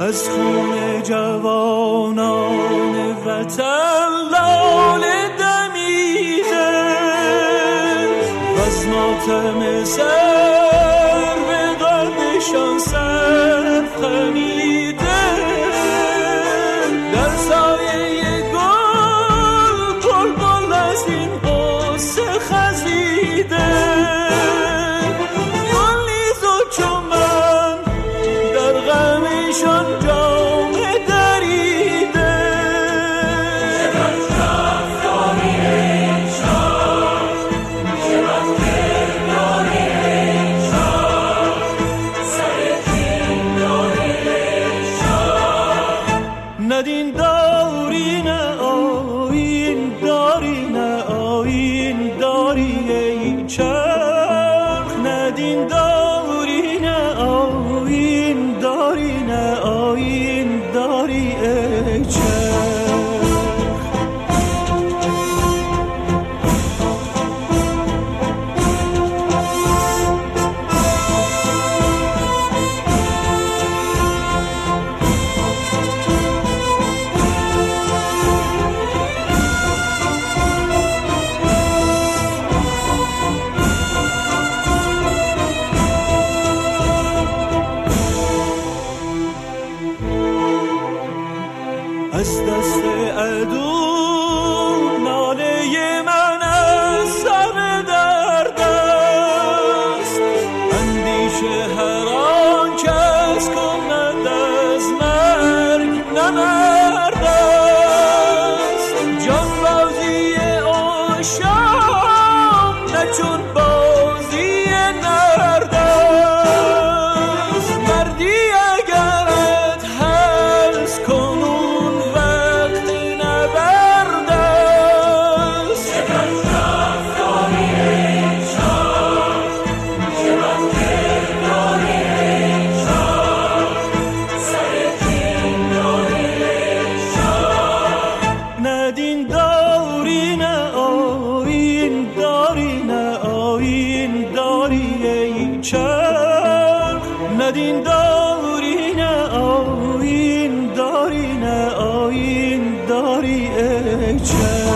از خون جوانان وطن لاله دمیده. از ماتم سر به قلبشان سر خمیده. در سایه گل گل گل از این قصه خزیده. ندین داری نه آین داری نه آین داری ای چرخ. ندین داری نه آین داری نه آین داری ای چرخ. از دست عدو ناله من از سر درد است. اندیشه هر آن کس کند از مرگ نمرد است. جان بازی عاشق نه چون داری نه آین داری نه آین داری ای